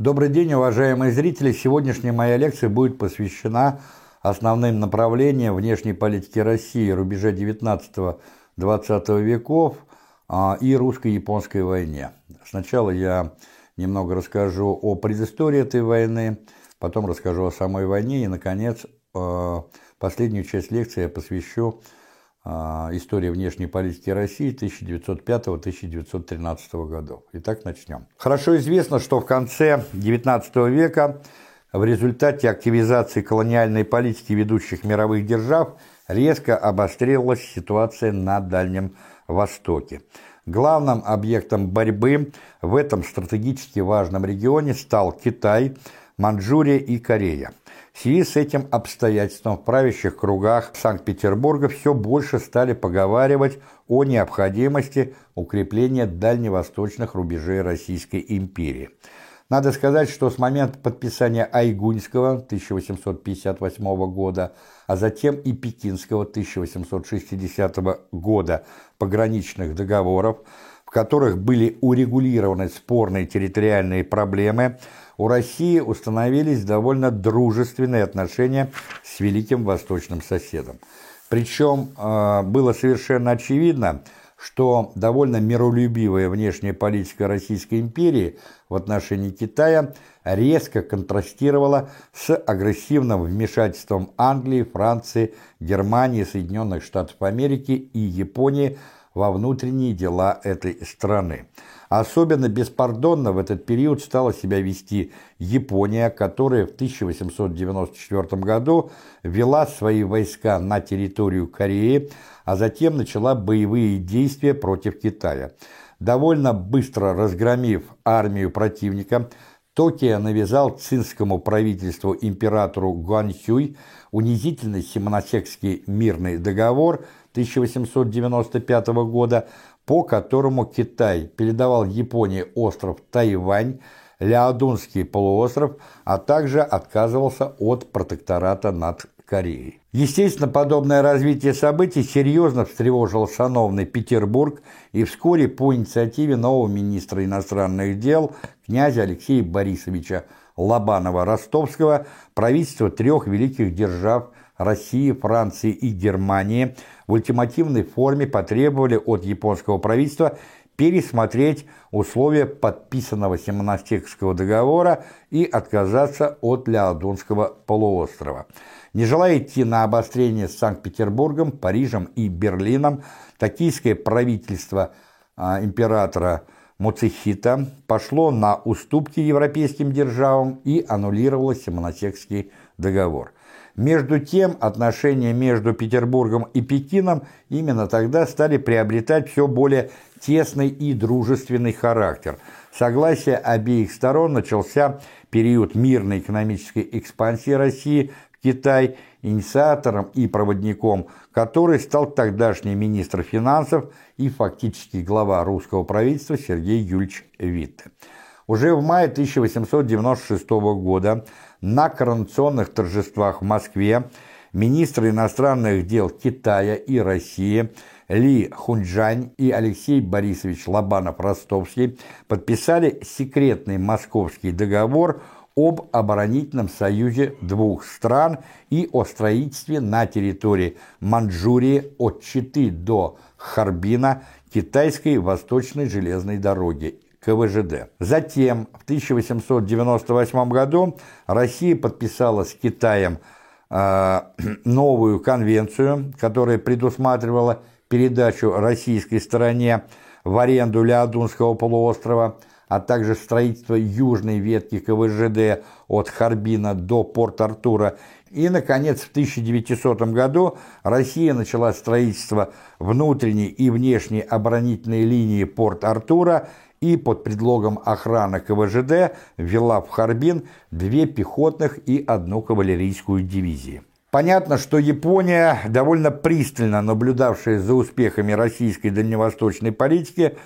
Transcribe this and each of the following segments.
Добрый день, уважаемые зрители! Сегодняшняя моя лекция будет посвящена основным направлениям внешней политики России рубежа 19-20 веков а, и русско-японской войне. Сначала я немного расскажу о предыстории этой войны, потом расскажу о самой войне и, наконец, а, последнюю часть лекции я посвящу а, истории внешней политики России 1905-1913 годов. Итак, начнем. Хорошо известно, что в конце XIX века в результате активизации колониальной политики ведущих мировых держав резко обострилась ситуация на Дальнем Востоке. Главным объектом борьбы в этом стратегически важном регионе стал Китай, Манчжурия и Корея. В связи с этим обстоятельством в правящих кругах Санкт-Петербурга все больше стали поговаривать о необходимости укрепления дальневосточных рубежей Российской империи. Надо сказать, что с момента подписания Айгуньского 1858 года, а затем и Пекинского 1860 года пограничных договоров, в которых были урегулированы спорные территориальные проблемы, у России установились довольно дружественные отношения с великим восточным соседом. Причем э, было совершенно очевидно, что довольно миролюбивая внешняя политика Российской империи в отношении Китая резко контрастировала с агрессивным вмешательством Англии, Франции, Германии, Соединенных Штатов Америки и Японии во внутренние дела этой страны. Особенно беспардонно в этот период стала себя вести Япония, которая в 1894 году ввела свои войска на территорию Кореи, а затем начала боевые действия против Китая. Довольно быстро разгромив армию противника, Токио навязал цинскому правительству императору Гуанхюй унизительный Симоносекский мирный договор 1895 года, по которому Китай передавал Японии остров Тайвань, Ляодунский полуостров, а также отказывался от протектората над Кореей. Естественно, подобное развитие событий серьезно встревожило сановный Петербург, и вскоре по инициативе нового министра иностранных дел князя Алексея Борисовича Лобанова-Ростовского правительство трех великих держав России, Франции и Германии в ультимативной форме потребовали от японского правительства пересмотреть условия подписанного Симонастекского договора и отказаться от Ляодунского полуострова. Не желая идти на обострение с Санкт-Петербургом, Парижем и Берлином, токийское правительство а, императора Муцихита пошло на уступки европейским державам и аннулировало Симоносекский договор. Между тем, отношения между Петербургом и Пекином именно тогда стали приобретать все более тесный и дружественный характер. Согласие обеих сторон начался период мирной экономической экспансии России в Китай, инициатором и проводником который стал тогдашний министр финансов и фактически глава русского правительства Сергей Юльевич Витте. Уже в мае 1896 года на коронационных торжествах в Москве. Министры иностранных дел Китая и России Ли Хунджань и Алексей Борисович Лобанов-Ростовский подписали секретный московский договор об оборонительном союзе двух стран и о строительстве на территории Манчжурии от Читы до Харбина китайской восточной железной дороги КВЖД. Затем, в 1898 году, Россия подписала с Китаем э, новую конвенцию, которая предусматривала передачу российской стороне в аренду Леодунского полуострова, а также строительство южной ветки КВЖД от Харбина до Порт-Артура. И, наконец, в 1900 году Россия начала строительство внутренней и внешней оборонительной линии Порт-Артура и под предлогом охраны КВЖД ввела в Харбин две пехотных и одну кавалерийскую дивизии. Понятно, что Япония, довольно пристально наблюдавшая за успехами российской дальневосточной политики,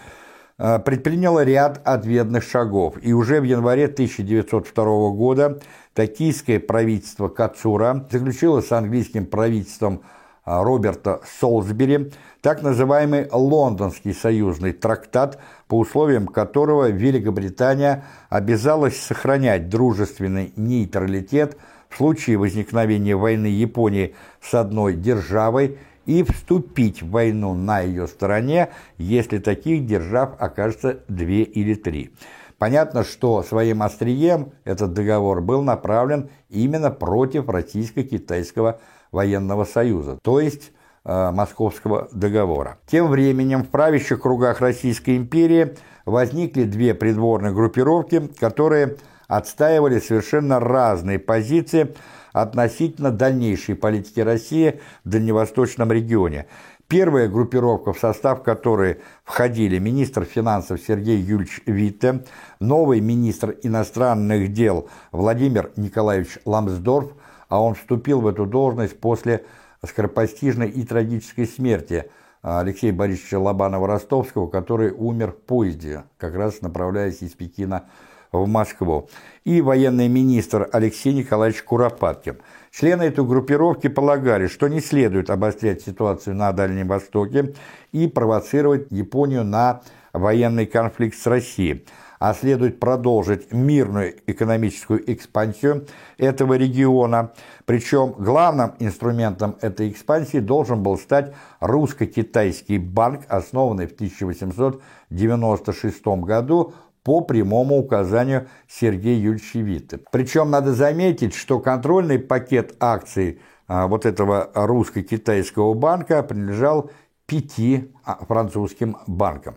э, предприняла ряд ответных шагов, и уже в январе 1902 года токийское правительство Кацура заключило с английским правительством Роберта Солсбери так называемый Лондонский союзный трактат, по условиям которого Великобритания обязалась сохранять дружественный нейтралитет в случае возникновения войны Японии с одной державой и вступить в войну на ее стороне, если таких держав окажется две или три. Понятно, что своим острием этот договор был направлен именно против Российско-Китайского военного союза, то есть Московского договора. Тем временем в правящих кругах Российской империи возникли две придворные группировки, которые отстаивали совершенно разные позиции относительно дальнейшей политики России в дальневосточном регионе. Первая группировка, в состав которой входили министр финансов Сергей Юрьевич Витте, новый министр иностранных дел Владимир Николаевич Ламсдорф, а он вступил в эту должность после скоропостижной и трагической смерти Алексея Борисовича Лобанова-Ростовского, который умер в поезде, как раз направляясь из Пекина в Москву, и военный министр Алексей Николаевич Куропаткин. Члены этой группировки полагали, что не следует обострять ситуацию на Дальнем Востоке и провоцировать Японию на военный конфликт с Россией – а следует продолжить мирную экономическую экспансию этого региона. Причем главным инструментом этой экспансии должен был стать русско-китайский банк, основанный в 1896 году по прямому указанию Сергея Юрьевича Витте. Причем надо заметить, что контрольный пакет акций а, вот этого русско-китайского банка принадлежал пяти а, французским банкам.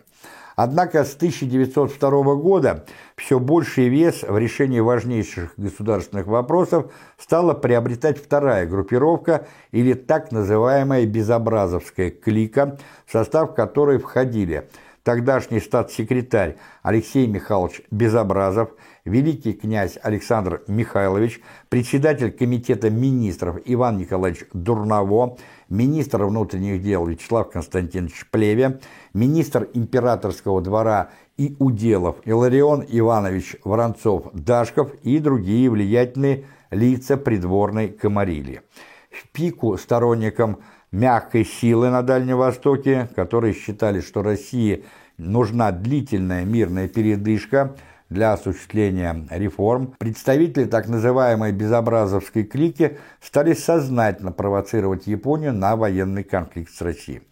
Однако с 1902 года все больший вес в решении важнейших государственных вопросов стала приобретать вторая группировка или так называемая «безобразовская клика», в состав которой входили тогдашний статс-секретарь Алексей Михайлович Безобразов, великий князь Александр Михайлович, председатель комитета министров Иван Николаевич Дурново, министр внутренних дел Вячеслав Константинович Плеве, министр императорского двора и уделов Иларион Иванович Воронцов-Дашков и другие влиятельные лица придворной комарилии. В пику сторонникам мягкой силы на Дальнем Востоке, которые считали, что России нужна длительная мирная передышка – для осуществления реформ, представители так называемой безобразовской клики стали сознательно провоцировать Японию на военный конфликт с Россией.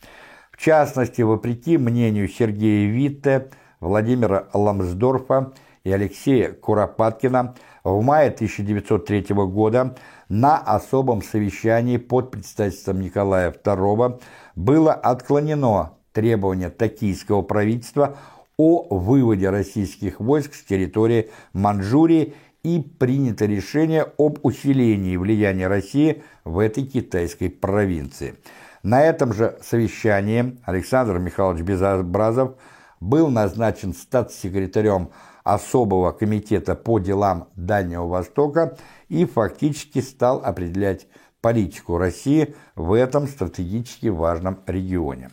В частности, вопреки мнению Сергея Витте, Владимира Ламсдорфа и Алексея Куропаткина, в мае 1903 года на особом совещании под председательством Николая II было отклонено требование токийского правительства о выводе российских войск с территории Манчжурии и принято решение об усилении влияния России в этой китайской провинции. На этом же совещании Александр Михайлович Безобразов был назначен статс-секретарем особого комитета по делам Дальнего Востока и фактически стал определять политику России в этом стратегически важном регионе.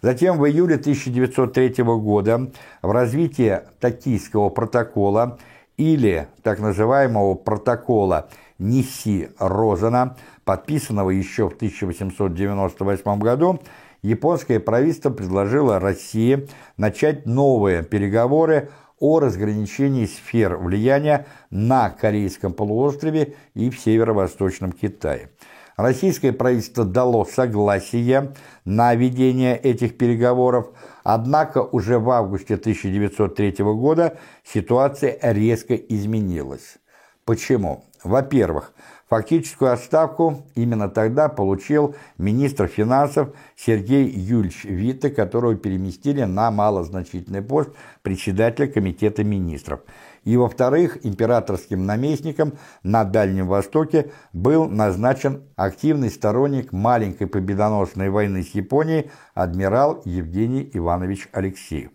Затем в июле 1903 года в развитии Токийского протокола или так называемого протокола Ниси-Розена, подписанного еще в 1898 году, японское правительство предложило России начать новые переговоры о разграничении сфер влияния на Корейском полуострове и в северо-восточном Китае. Российское правительство дало согласие на ведение этих переговоров, однако уже в августе 1903 года ситуация резко изменилась. Почему? Во-первых, фактическую отставку именно тогда получил министр финансов Сергей Юльевич Витте, которого переместили на малозначительный пост председателя комитета министров – и, во-вторых, императорским наместником на Дальнем Востоке был назначен активный сторонник маленькой победоносной войны с Японией адмирал Евгений Иванович Алексеев.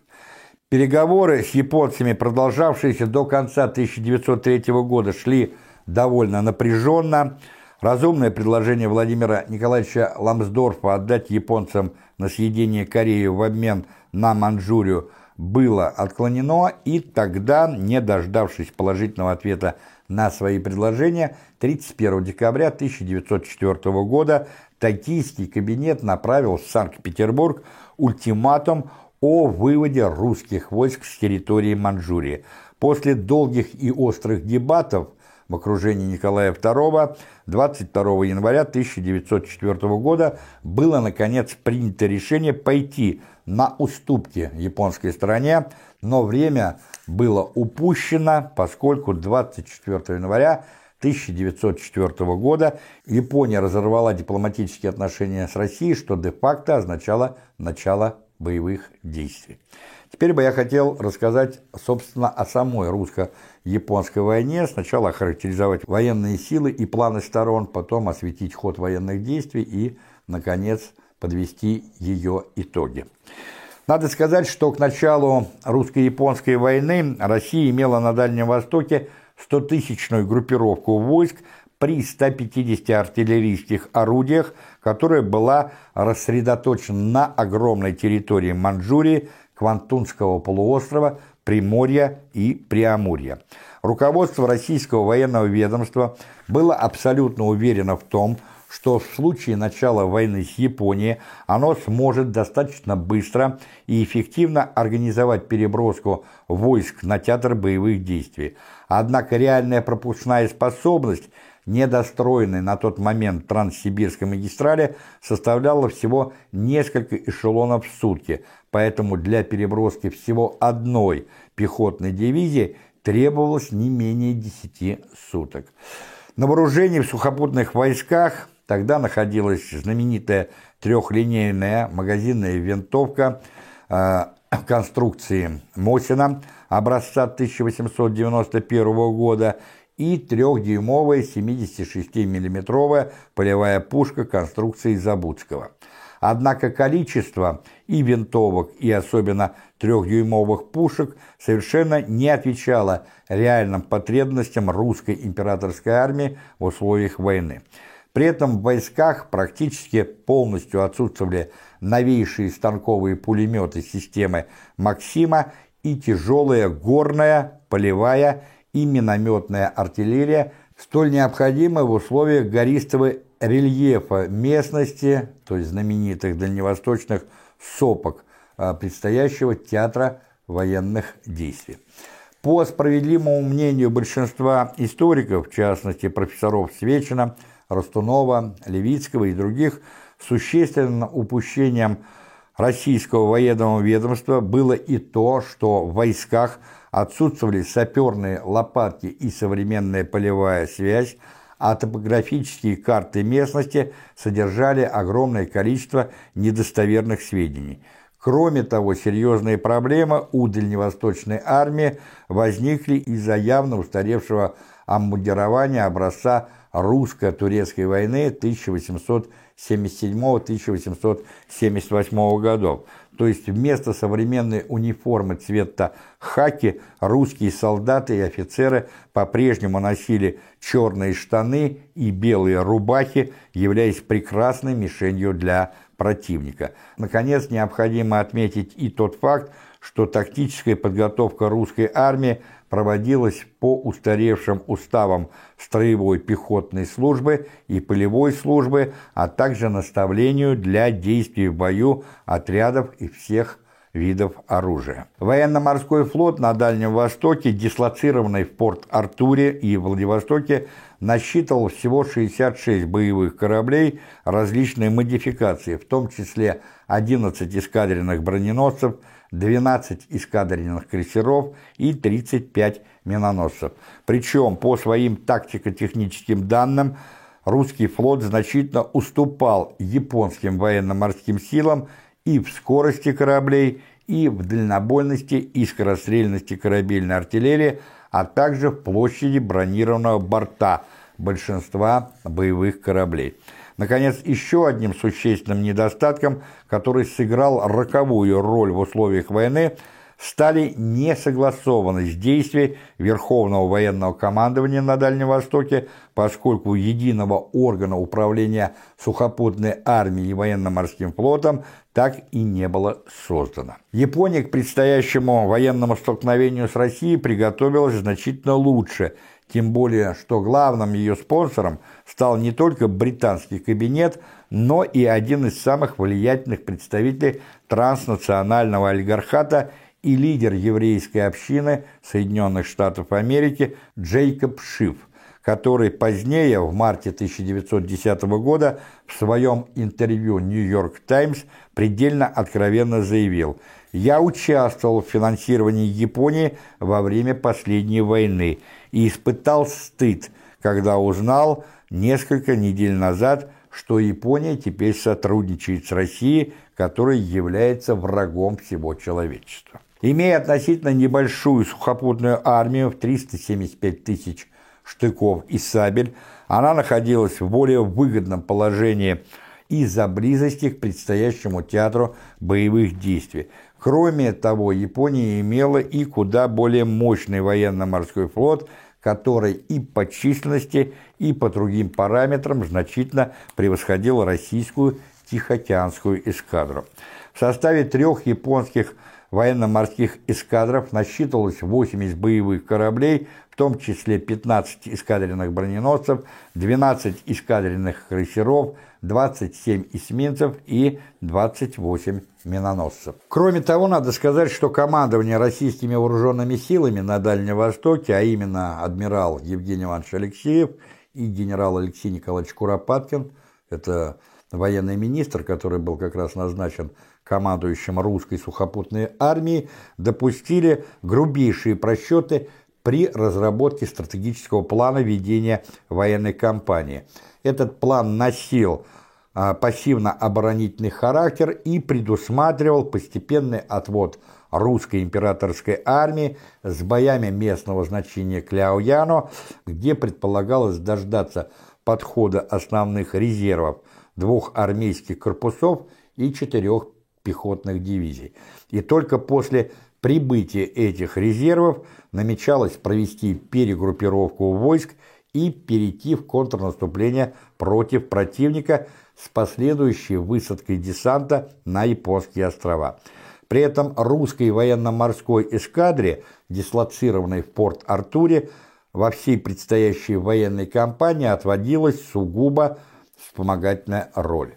Переговоры с японцами, продолжавшиеся до конца 1903 года, шли довольно напряженно. Разумное предложение Владимира Николаевича Ламсдорфа отдать японцам на съедение Корею в обмен на Манчжурию – было отклонено, и тогда, не дождавшись положительного ответа на свои предложения 31 декабря 1904 года Токийский кабинет направил в Санкт-Петербург ультиматум о выводе русских войск с территории Манчжурии. После долгих и острых дебатов в окружении Николая II 22 января 1904 года было наконец принято решение пойти на уступки японской стороне, но время было упущено, поскольку 24 января 1904 года Япония разорвала дипломатические отношения с Россией, что де-факто означало начало боевых действий. Теперь бы я хотел рассказать, собственно, о самой русско-японской войне. Сначала охарактеризовать военные силы и планы сторон, потом осветить ход военных действий и, наконец, подвести ее итоги. Надо сказать, что к началу русско-японской войны Россия имела на Дальнем Востоке 100-тысячную группировку войск при 150 артиллерийских орудиях, которая была рассредоточена на огромной территории Манчжурии, Квантунского полуострова, Приморья и Преамурья. Руководство российского военного ведомства было абсолютно уверено в том, что в случае начала войны с Японией оно сможет достаточно быстро и эффективно организовать переброску войск на театр боевых действий. Однако реальная пропускная способность недостроенной на тот момент Транссибирской магистрали составляла всего несколько эшелонов в сутки, поэтому для переброски всего одной пехотной дивизии требовалось не менее 10 суток. На вооружении в сухопутных войсках Тогда находилась знаменитая трехлинейная магазинная винтовка э, конструкции Мосина образца 1891 года и трехдюймовая 76-миллиметровая полевая пушка конструкции Забудского. Однако количество и винтовок, и особенно трехдюймовых пушек совершенно не отвечало реальным потребностям русской императорской армии в условиях войны. При этом в войсках практически полностью отсутствовали новейшие станковые пулеметы системы «Максима» и тяжелая горная, полевая и минометная артиллерия, столь необходимая в условиях гористого рельефа местности, то есть знаменитых дальневосточных сопок, а, предстоящего театра военных действий. По справедливому мнению большинства историков, в частности профессоров Свечина, Ростунова, Левицкого и других, существенным упущением российского военного ведомства было и то, что в войсках отсутствовали саперные лопатки и современная полевая связь, а топографические карты местности содержали огромное количество недостоверных сведений. Кроме того, серьезные проблемы у дальневосточной армии возникли из-за явно устаревшего обмундирования образца русско-турецкой войны 1877-1878 годов. То есть вместо современной униформы цвета хаки русские солдаты и офицеры по-прежнему носили черные штаны и белые рубахи, являясь прекрасной мишенью для противника. Наконец, необходимо отметить и тот факт, что тактическая подготовка русской армии проводилась по устаревшим уставам строевой пехотной службы и полевой службы, а также наставлению для действий в бою отрядов и всех видов оружия. Военно-морской флот на Дальнем Востоке, дислоцированный в порт Артуре и Владивостоке, насчитывал всего 66 боевых кораблей различной модификации, в том числе 11 эскадренных броненосцев, 12 эскадренных крейсеров и 35 миноносцев. Причем, по своим тактико-техническим данным, русский флот значительно уступал японским военно-морским силам и в скорости кораблей, и в дальнобойности и скорострельности корабельной артиллерии, а также в площади бронированного борта большинства боевых кораблей. Наконец, еще одним существенным недостатком, который сыграл роковую роль в условиях войны, стали несогласованы с действиями Верховного военного командования на Дальнем Востоке, поскольку единого органа управления сухопутной армией и военно-морским флотом так и не было создано. Япония к предстоящему военному столкновению с Россией приготовилась значительно лучше, тем более, что главным ее спонсором стал не только британский кабинет, но и один из самых влиятельных представителей транснационального олигархата и лидер еврейской общины Соединенных Штатов Америки Джейкоб Шиф, который позднее, в марте 1910 года, в своем интервью «Нью-Йорк Таймс» предельно откровенно заявил «Я участвовал в финансировании Японии во время последней войны и испытал стыд, когда узнал несколько недель назад, что Япония теперь сотрудничает с Россией, которая является врагом всего человечества». Имея относительно небольшую сухопутную армию в 375 тысяч штыков и сабель, она находилась в более выгодном положении из-за близости к предстоящему театру боевых действий. Кроме того, Япония имела и куда более мощный военно-морской флот, который и по численности, и по другим параметрам значительно превосходил российскую Тихоокеанскую эскадру. В составе трех японских военно-морских эскадров насчитывалось 80 боевых кораблей, в том числе 15 эскадренных броненосцев, 12 эскадренных крейсеров, 27 эсминцев и 28 миноносцев. Кроме того, надо сказать, что командование российскими вооруженными силами на Дальнем Востоке, а именно адмирал Евгений Иванович Алексеев и генерал Алексей Николаевич Куропаткин, это военный министр, который был как раз назначен командующим русской сухопутной армией, допустили грубейшие просчеты при разработке стратегического плана ведения военной кампании. Этот план носил а, пассивно-оборонительный характер и предусматривал постепенный отвод русской императорской армии с боями местного значения к Ляояну, где предполагалось дождаться подхода основных резервов двух армейских корпусов и четырех пехотных дивизий. И только после прибытия этих резервов намечалось провести перегруппировку войск и перейти в контрнаступление против противника с последующей высадкой десанта на японские острова. При этом русской военно-морской эскадре, дислоцированной в Порт-Артуре, во всей предстоящей военной кампании отводилась сугубо вспомогательная роль.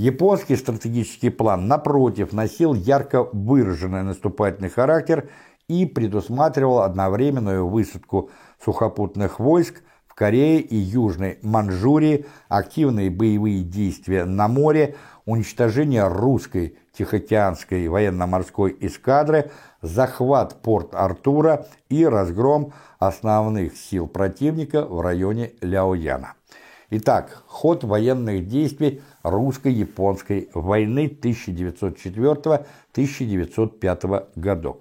Японский стратегический план, напротив, носил ярко выраженный наступательный характер и предусматривал одновременную высадку сухопутных войск в Корее и Южной Манчжурии, активные боевые действия на море, уничтожение русской Тихоокеанской военно-морской эскадры, захват порт Артура и разгром основных сил противника в районе Ляояна. Итак, ход военных действий русско-японской войны 1904-1905 годов.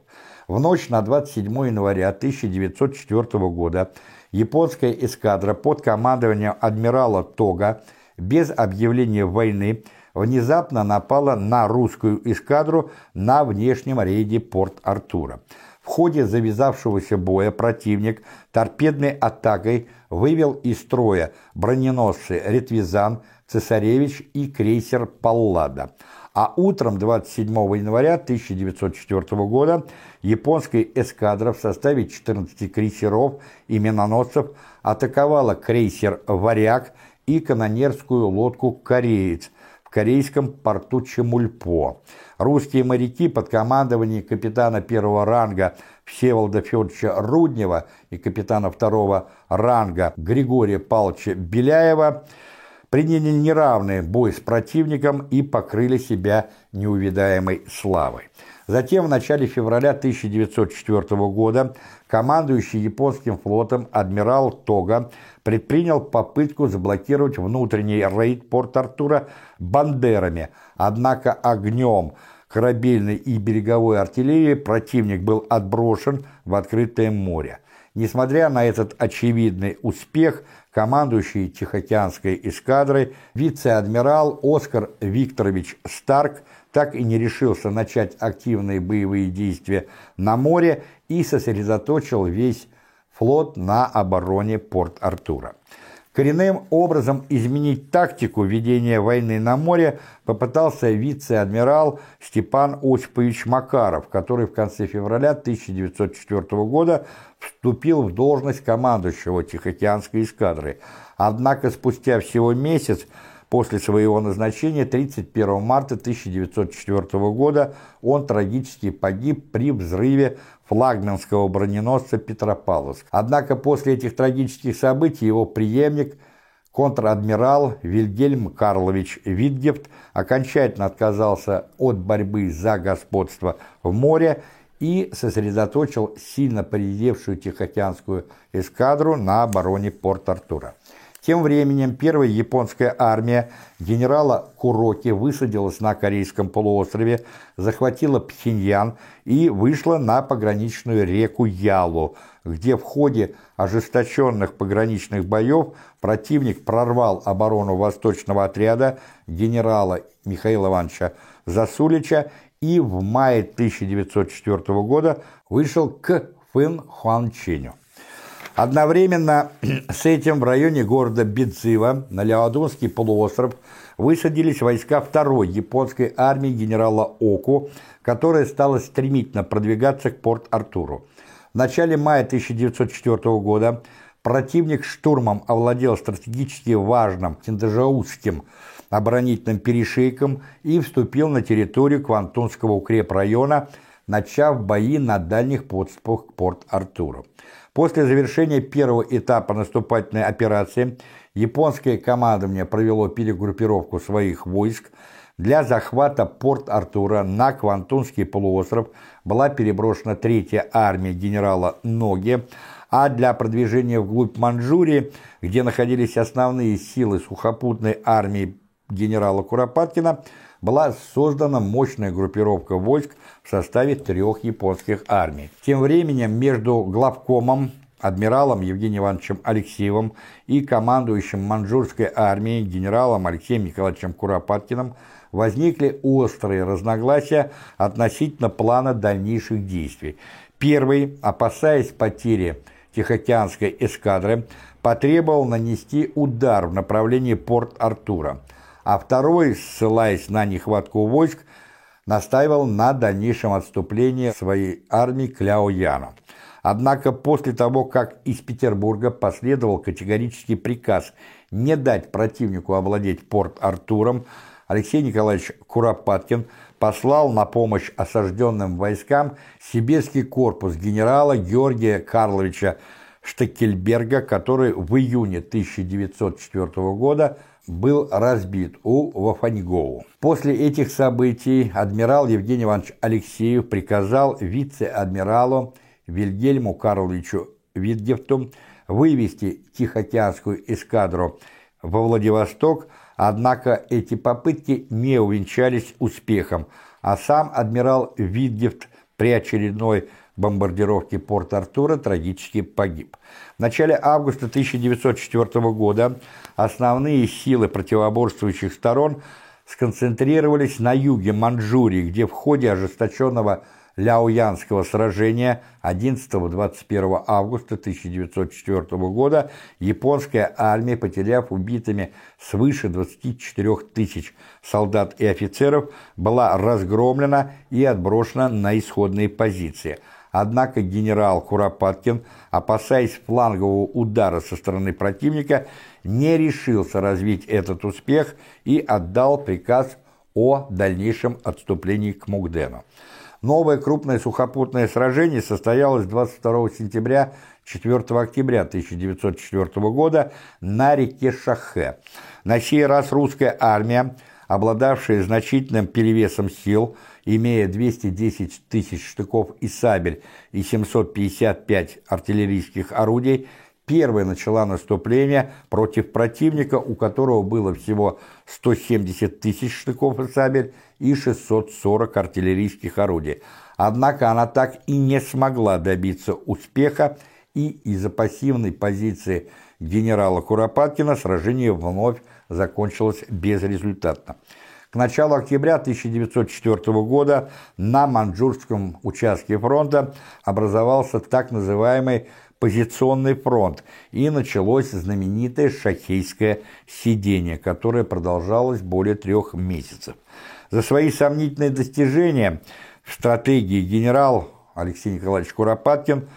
В ночь на 27 января 1904 года японская эскадра под командованием адмирала Тога без объявления войны внезапно напала на русскую эскадру на внешнем рейде Порт-Артура. В ходе завязавшегося боя противник торпедной атакой вывел из строя броненосцы «Ретвизан», «Цесаревич» и крейсер «Паллада». А утром 27 января 1904 года японская эскадра в составе 14 крейсеров и миноносцев атаковала крейсер «Варяг» и канонерскую лодку «Кореец» в корейском порту Чемульпо. Русские моряки под командованием капитана первого ранга Всеволода Федоровича Руднева и капитана второго ранга Григория Павловича Беляева – приняли неравный бой с противником и покрыли себя неувидаемой славой. Затем в начале февраля 1904 года командующий японским флотом адмирал Тога предпринял попытку заблокировать внутренний рейд Порт-Артура бандерами, однако огнем корабельной и береговой артиллерии противник был отброшен в открытое море. Несмотря на этот очевидный успех, командующий Тихоокеанской эскадрой, вице-адмирал Оскар Викторович Старк так и не решился начать активные боевые действия на море и сосредоточил весь флот на обороне Порт-Артура. Коренным образом изменить тактику ведения войны на море попытался вице-адмирал Степан Осипович Макаров, который в конце февраля 1904 года вступил в должность командующего Тихоокеанской эскадры. Однако спустя всего месяц После своего назначения 31 марта 1904 года он трагически погиб при взрыве флагманского броненосца Петропавловск. Однако после этих трагических событий его преемник, контр-адмирал Вильгельм Карлович Витгефт, окончательно отказался от борьбы за господство в море и сосредоточил сильно поредевшую Тихоокеанскую эскадру на обороне Порт-Артура. Тем временем первая японская армия генерала Куроки высадилась на Корейском полуострове, захватила Пхеньян и вышла на пограничную реку Ялу, где в ходе ожесточенных пограничных боев противник прорвал оборону восточного отряда генерала Михаила Ивановича Засулича и в мае 1904 года вышел к Фэн Хуанченю. Одновременно с этим в районе города Бедзива на Леодунский полуостров высадились войска второй японской армии генерала Оку, которая стала стремительно продвигаться к Порт-Артуру. В начале мая 1904 года противник штурмом овладел стратегически важным Киндажаутским оборонительным перешейком и вступил на территорию Квантунского укрепрайона, начав бои на дальних подступах к Порт-Артуру. После завершения первого этапа наступательной операции японское командование провело перегруппировку своих войск. Для захвата Порт-Артура на Квантунский полуостров была переброшена третья армия генерала Ноги, а для продвижения вглубь Манчжурии, где находились основные силы сухопутной армии генерала Куропаткина, была создана мощная группировка войск в составе трех японских армий. Тем временем между главкомом, адмиралом Евгением Ивановичем Алексеевым и командующим маньчжурской армией генералом Алексеем Николаевичем Куропаткиным возникли острые разногласия относительно плана дальнейших действий. Первый, опасаясь потери Тихоокеанской эскадры, потребовал нанести удар в направлении Порт-Артура – а второй, ссылаясь на нехватку войск, настаивал на дальнейшем отступлении своей армии к Ляояну. Однако после того, как из Петербурга последовал категорический приказ не дать противнику овладеть Порт-Артуром, Алексей Николаевич Куропаткин послал на помощь осажденным войскам сибирский корпус генерала Георгия Карловича Штекельберга, который в июне 1904 года был разбит у Вафаньгоу. После этих событий адмирал Евгений Иванович Алексеев приказал вице-адмиралу Вильгельму Карловичу Витгефту вывести Тихоокеанскую эскадру во Владивосток, однако эти попытки не увенчались успехом, а сам адмирал Витгефт при очередной бомбардировке Порт-Артура трагически погиб. В начале августа 1904 года основные силы противоборствующих сторон сконцентрировались на юге Манчжурии, где в ходе ожесточенного Ляоянского сражения 11-21 августа 1904 года японская армия, потеряв убитыми свыше 24 тысяч солдат и офицеров, была разгромлена и отброшена на исходные позиции – Однако генерал Куропаткин, опасаясь флангового удара со стороны противника, не решился развить этот успех и отдал приказ о дальнейшем отступлении к Мугдену. Новое крупное сухопутное сражение состоялось 22 сентября 4 октября 1904 года на реке Шахе. На сей раз русская армия, обладавшая значительным перевесом сил, имея 210 тысяч штыков и сабель и 755 артиллерийских орудий, первая начала наступление против противника, у которого было всего 170 тысяч штыков и сабель и 640 артиллерийских орудий. Однако она так и не смогла добиться успеха, и из-за пассивной позиции генерала Куропаткина сражение вновь закончилось безрезультатно. К началу октября 1904 года на Манчжурском участке фронта образовался так называемый позиционный фронт, и началось знаменитое шахейское сидение, которое продолжалось более трех месяцев. За свои сомнительные достижения в стратегии генерал Алексей Николаевич Куропаткин,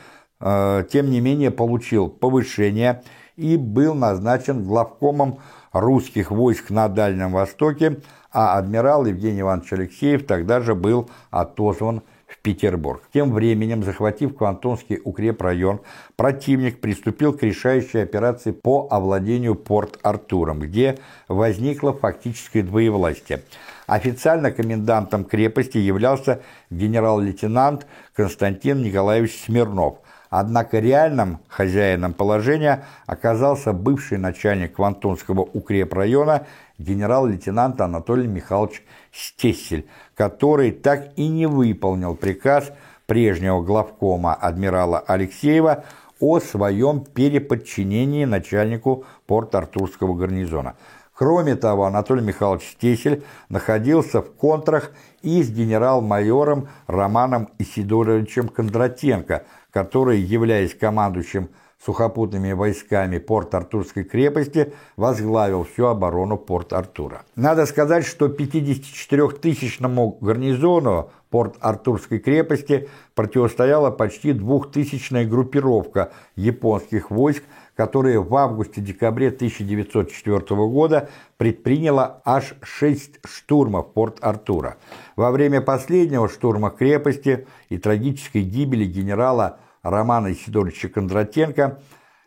э, тем не менее, получил повышение и был назначен главкомом русских войск на Дальнем Востоке, а адмирал Евгений Иванович Алексеев тогда же был отозван в Петербург. Тем временем, захватив Квантонский укрепрайон, противник приступил к решающей операции по овладению Порт-Артуром, где возникло фактическое двоевластие. Официально комендантом крепости являлся генерал-лейтенант Константин Николаевич Смирнов, однако реальным хозяином положения оказался бывший начальник Квантунского укрепрайона генерал-лейтенант Анатолий Михайлович Стессель, который так и не выполнил приказ прежнего главкома адмирала Алексеева о своем переподчинении начальнику Порт-Артурского гарнизона. Кроме того, Анатолий Михайлович Стесель находился в контрах и с генерал-майором Романом Исидоровичем Кондратенко, который, являясь командующим сухопутными войсками Порт-Артурской крепости, возглавил всю оборону Порт-Артура. Надо сказать, что 54-тысячному гарнизону Порт-Артурской крепости противостояла почти двухтысячная группировка японских войск, которая в августе-декабре 1904 года предприняла аж шесть штурмов Порт-Артура. Во время последнего штурма крепости и трагической гибели генерала Романа Исидоровича Кондратенко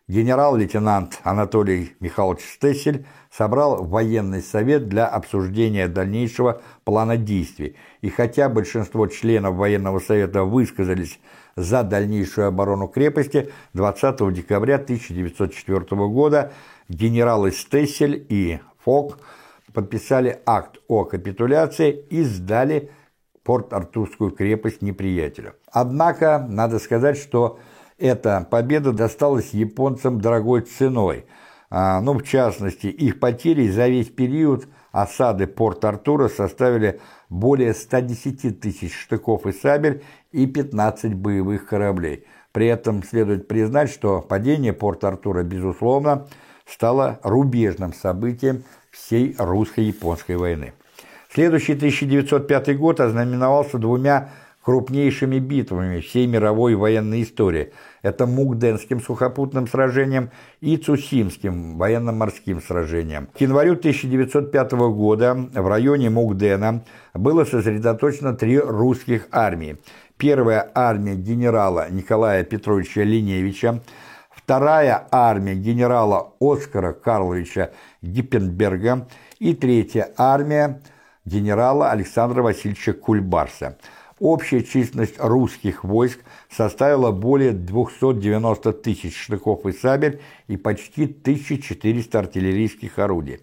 генерал-лейтенант Анатолий Михайлович Стессель собрал военный совет для обсуждения дальнейшего плана действий, и хотя большинство членов военного совета высказались за дальнейшую оборону крепости, 20 декабря 1904 года генералы Стессель и Фок подписали акт о капитуляции и сдали Порт-Артурскую крепость неприятелю. Однако, надо сказать, что эта победа досталась японцам дорогой ценой. А, ну, в частности, их потери за весь период осады Порт-Артура составили более 110 тысяч штыков и сабель и 15 боевых кораблей. При этом следует признать, что падение Порт-Артура, безусловно, стало рубежным событием всей русско-японской войны. Следующий 1905 год ознаменовался двумя крупнейшими битвами всей мировой военной истории. Это Мугденским сухопутным сражением и Цусимским военно-морским сражением. К январю 1905 года в районе Мугдена было сосредоточено три русских армии. Первая армия генерала Николая Петровича Линевича, вторая армия генерала Оскара Карловича Гиппенберга и третья армия генерала Александра Васильевича Кульбарса. Общая численность русских войск составила более 290 тысяч штыков и сабель и почти 1400 артиллерийских орудий.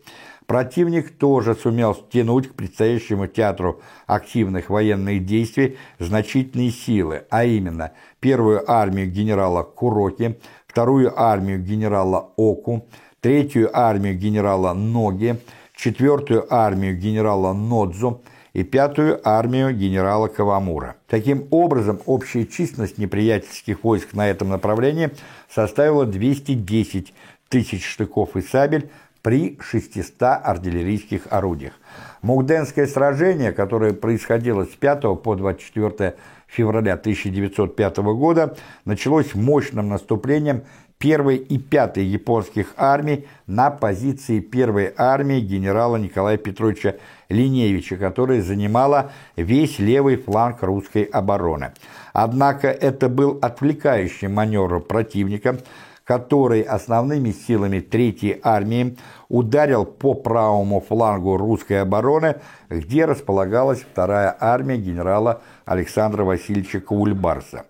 Противник тоже сумел стянуть к предстоящему театру активных военных действий значительные силы, а именно первую армию генерала Куроки, вторую армию генерала Оку, третью армию генерала Ноги, четвертую армию генерала Нодзу и пятую армию генерала Кавамура. Таким образом, общая численность неприятельских войск на этом направлении составила 210 тысяч штыков и сабель при 600 артиллерийских орудиях. Мугденское сражение, которое происходило с 5 по 24 февраля 1905 года, началось мощным наступлением первой и пятой японских армий на позиции первой армии генерала Николая Петровича Линевича, которая занимала весь левый фланг русской обороны. Однако это был отвлекающий маневр противника, который основными силами Третьей армии ударил по правому флангу русской обороны, где располагалась вторая армия генерала Александра Васильевича Каульбарса.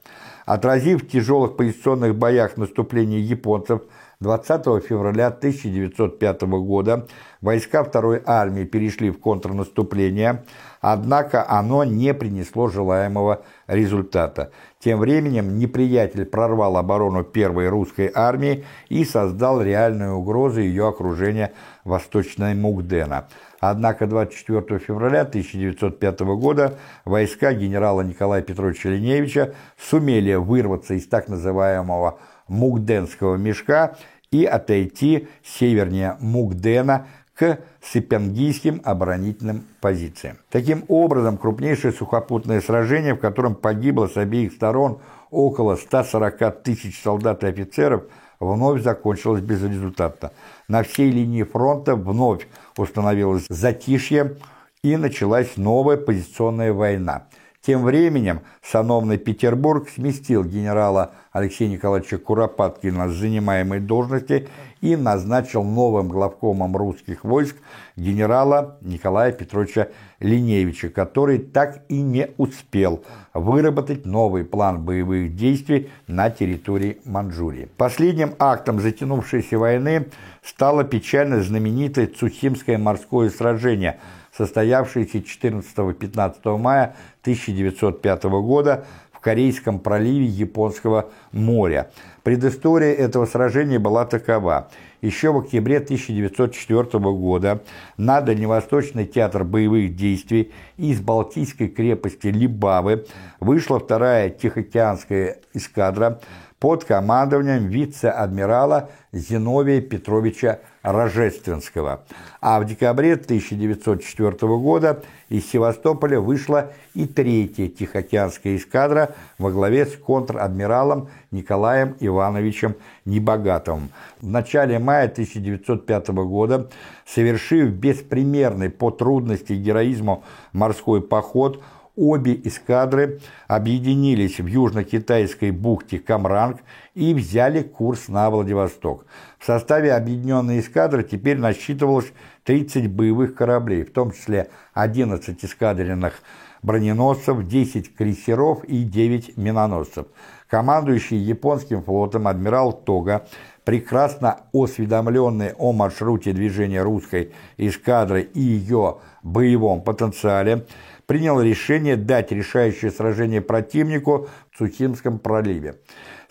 Отразив в тяжелых позиционных боях наступление японцев 20 февраля 1905 года, войска второй армии перешли в контрнаступление, однако оно не принесло желаемого результата. Тем временем неприятель прорвал оборону первой русской армии и создал реальную угрозу ее окружения восточной Мугдена. Однако 24 февраля 1905 года войска генерала Николая Петровича Линевича сумели вырваться из так называемого Мугденского мешка и отойти севернее Мугдена к сыпянгийским оборонительным позициям. Таким образом, крупнейшее сухопутное сражение, в котором погибло с обеих сторон около 140 тысяч солдат и офицеров, вновь закончилось безрезультатно. На всей линии фронта вновь установилось затишье и началась новая позиционная война. Тем временем сановный Петербург сместил генерала Алексея Николаевича Куропаткина с занимаемой должности и назначил новым главкомом русских войск генерала Николая Петровича Линевича, который так и не успел выработать новый план боевых действий на территории Манчжурии. Последним актом затянувшейся войны стало печально знаменитое Цухимское морское сражение – состоявшееся 14-15 мая 1905 года в Корейском проливе Японского моря. Предыстория этого сражения была такова. Еще в октябре 1904 года на Дальневосточный театр боевых действий из Балтийской крепости Либавы вышла вторая Тихоокеанская эскадра под командованием вице-адмирала Зиновия Петровича Рожественского. А в декабре 1904 года из Севастополя вышла и третья Тихоокеанская эскадра во главе с контр-адмиралом Николаем Ивановичем Небогатовым. В начале мая 1905 года, совершив беспримерный по трудности и героизму морской поход, Обе эскадры объединились в южно-китайской бухте Камранг и взяли курс на Владивосток. В составе объединенной эскадры теперь насчитывалось 30 боевых кораблей, в том числе 11 эскадренных броненосцев, 10 крейсеров и 9 миноносцев. Командующий японским флотом адмирал Тога, прекрасно осведомленный о маршруте движения русской эскадры и ее боевом потенциале, принял решение дать решающее сражение противнику в Цухимском проливе.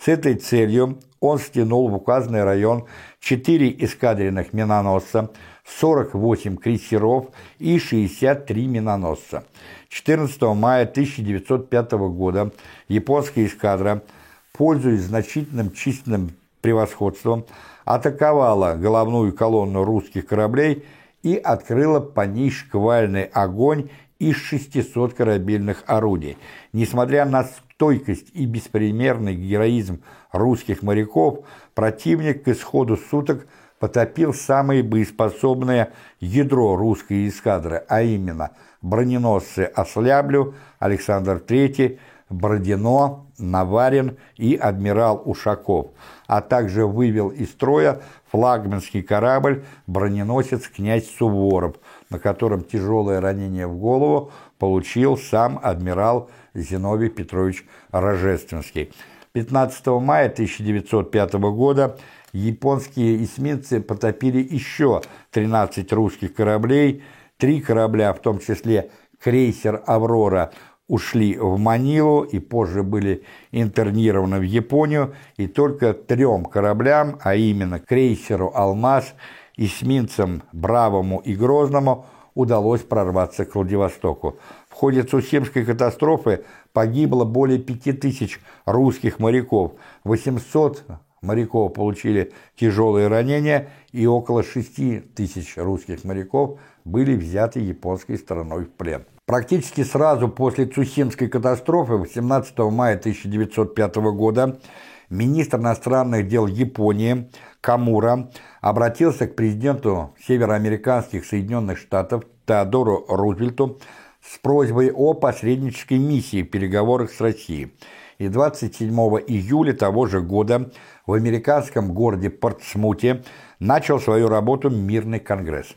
С этой целью он стянул в указанный район 4 эскадренных миноносца, 48 крейсеров и 63 миноносца. 14 мая 1905 года японская эскадра, пользуясь значительным численным превосходством, атаковала головную колонну русских кораблей и открыла по ней шквальный огонь из 600 корабельных орудий. Несмотря на стойкость и беспримерный героизм русских моряков, противник к исходу суток потопил самое боеспособное ядро русской эскадры, а именно броненосцы «Осляблю», «Александр III», Бородино, Наварин и адмирал Ушаков, а также вывел из строя флагманский корабль броненосец «Князь Суворов», на котором тяжелое ранение в голову получил сам адмирал Зиновий Петрович Рожественский. 15 мая 1905 года японские эсминцы потопили еще 13 русских кораблей, три корабля, в том числе крейсер «Аврора», ушли в Манилу и позже были интернированы в Японию, и только трем кораблям, а именно крейсеру «Алмаз» эсминцам Бравому и Грозному удалось прорваться к Владивостоку. В ходе Цусимской катастрофы погибло более 5000 русских моряков, 800 моряков получили тяжелые ранения и около 6 тысяч русских моряков были взяты японской стороной в плен. Практически сразу после Цусимской катастрофы 18 мая 1905 года министр иностранных дел Японии Камура обратился к президенту североамериканских Соединенных Штатов Теодору Рузвельту с просьбой о посреднической миссии в переговорах с Россией. И 27 июля того же года в американском городе Портсмуте начал свою работу Мирный конгресс.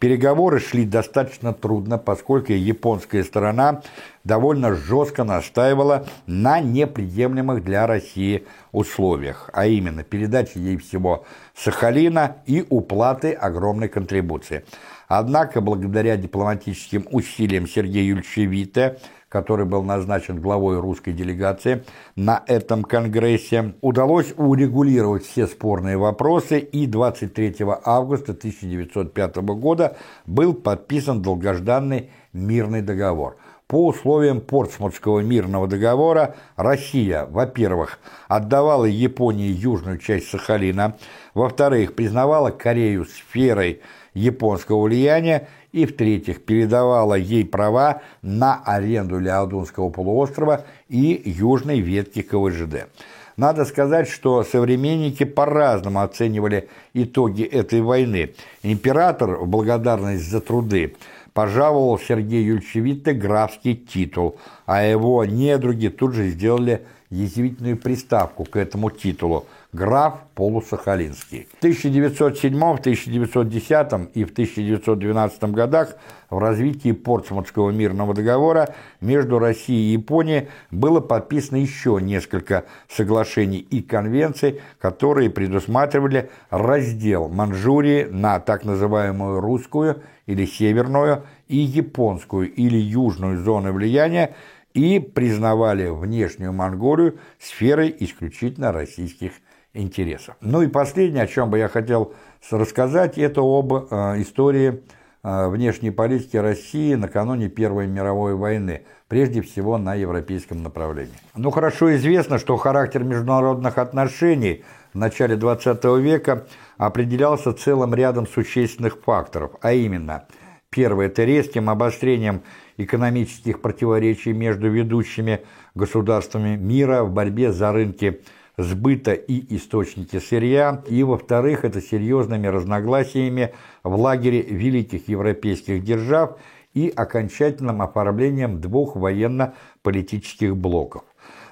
Переговоры шли достаточно трудно, поскольку японская сторона довольно жестко настаивала на неприемлемых для России условиях, а именно передаче ей всего Сахалина и уплаты огромной контрибуции. Однако, благодаря дипломатическим усилиям Сергея Юрьевича Вита, который был назначен главой русской делегации на этом конгрессе, удалось урегулировать все спорные вопросы, и 23 августа 1905 года был подписан долгожданный мирный договор – по условиям Портсмутского мирного договора Россия, во-первых, отдавала Японии южную часть Сахалина, во-вторых, признавала Корею сферой японского влияния и, в-третьих, передавала ей права на аренду Леодунского полуострова и южной ветки КВЖД. Надо сказать, что современники по-разному оценивали итоги этой войны. Император в благодарность за труды пожаловал Сергею Юльевичу графский титул, а его недруги тут же сделали язвительную приставку к этому титулу – граф Полусахалинский. В 1907, 1910 и в 1912 годах в развитии Портсмутского мирного договора между Россией и Японией было подписано еще несколько соглашений и конвенций, которые предусматривали раздел Манчжурии на так называемую русскую или северную и японскую или южную зоны влияния и признавали внешнюю Монголию сферой исключительно российских интересов. Ну и последнее, о чем бы я хотел рассказать, это об э, истории э, внешней политики России накануне Первой мировой войны, прежде всего на европейском направлении. Ну, хорошо известно, что характер международных отношений в начале XX века определялся целым рядом существенных факторов, а именно, первое – это резким обострением экономических противоречий между ведущими государствами мира в борьбе за рынки сбыта и источники сырья, и, во-вторых, это серьезными разногласиями в лагере великих европейских держав и окончательным оформлением двух военно-политических блоков.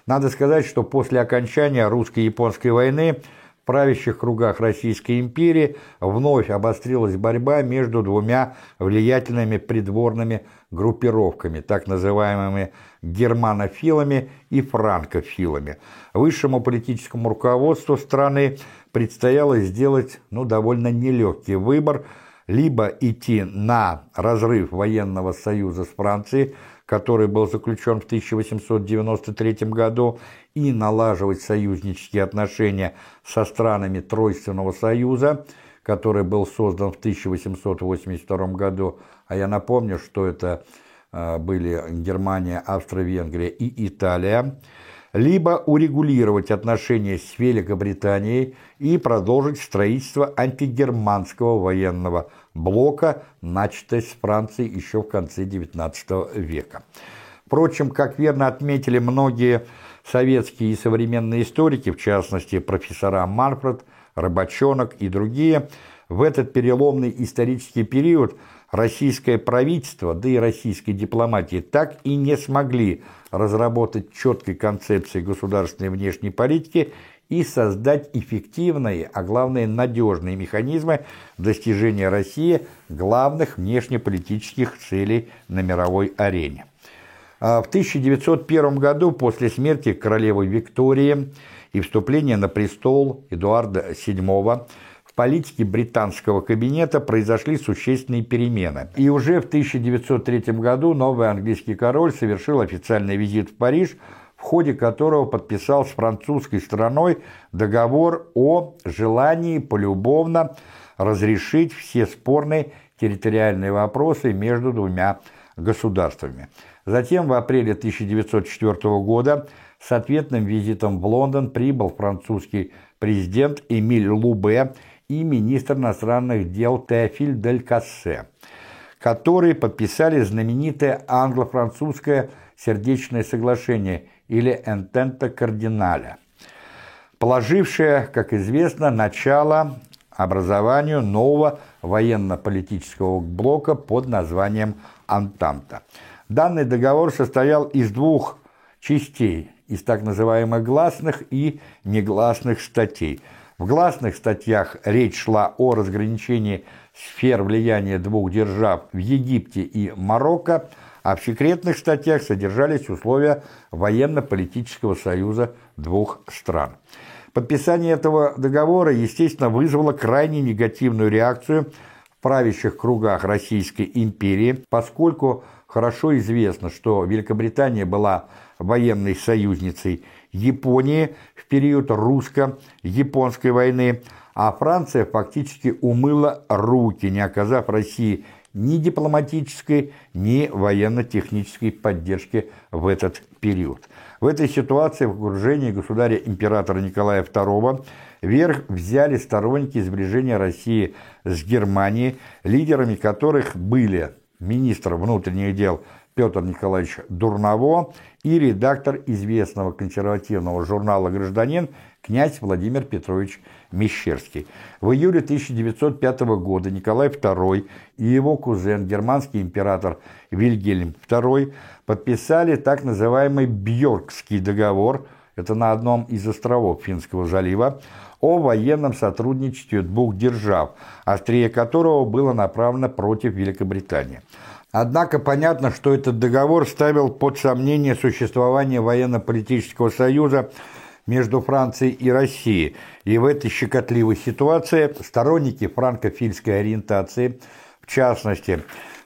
Надо сказать, что после окончания русско-японской войны правящих кругах Российской империи вновь обострилась борьба между двумя влиятельными придворными группировками, так называемыми германофилами и франкофилами. Высшему политическому руководству страны предстояло сделать ну, довольно нелегкий выбор – либо идти на разрыв военного союза с Францией, который был заключен в 1893 году, и налаживать союзнические отношения со странами Тройственного союза, который был создан в 1882 году, а я напомню, что это Э, были Германия, Австро-Венгрия и Италия, либо урегулировать отношения с Великобританией и продолжить строительство антигерманского военного блока, начатое с Франции еще в конце XIX века. Впрочем, как верно отметили многие советские и современные историки, в частности профессора Марфред, Рыбачонок и другие, в этот переломный исторический период – российское правительство, да и российская дипломатия так и не смогли разработать четкой концепции государственной внешней политики и создать эффективные, а главное надежные механизмы достижения России главных внешнеполитических целей на мировой арене. А в 1901 году, после смерти королевы Виктории и вступления на престол Эдуарда VII, политике британского кабинета произошли существенные перемены. И уже в 1903 году новый английский король совершил официальный визит в Париж, в ходе которого подписал с французской стороной договор о желании полюбовно разрешить все спорные территориальные вопросы между двумя государствами. Затем в апреле 1904 года с ответным визитом в Лондон прибыл французский президент Эмиль Лубе и министр иностранных дел Теофиль Дель Кассе, которые подписали знаменитое англо-французское сердечное соглашение или «Энтента кардиналя», положившее, как известно, начало образованию нового военно-политического блока под названием «Антанта». Данный договор состоял из двух частей, из так называемых гласных и негласных статей – в гласных статьях речь шла о разграничении сфер влияния двух держав в Египте и Марокко, а в секретных статьях содержались условия военно-политического союза двух стран. Подписание этого договора, естественно, вызвало крайне негативную реакцию в правящих кругах Российской империи, поскольку хорошо известно, что Великобритания была военной союзницей Японии в период русско-японской войны, а Франция фактически умыла руки, не оказав России ни дипломатической, ни военно-технической поддержки в этот период. В этой ситуации в окружении государя-императора Николая II верх взяли сторонники сближения России с Германией, лидерами которых были министр внутренних дел Петр Николаевич Дурново и редактор известного консервативного журнала «Гражданин» князь Владимир Петрович Мещерский. В июле 1905 года Николай II и его кузен, германский император Вильгельм II, подписали так называемый Бьоркский договор, это на одном из островов Финского залива, о военном сотрудничестве двух держав, острие которого было направлено против Великобритании. Однако понятно, что этот договор ставил под сомнение существование военно-политического союза между Францией и Россией, и в этой щекотливой ситуации сторонники франкофильской ориентации, в частности,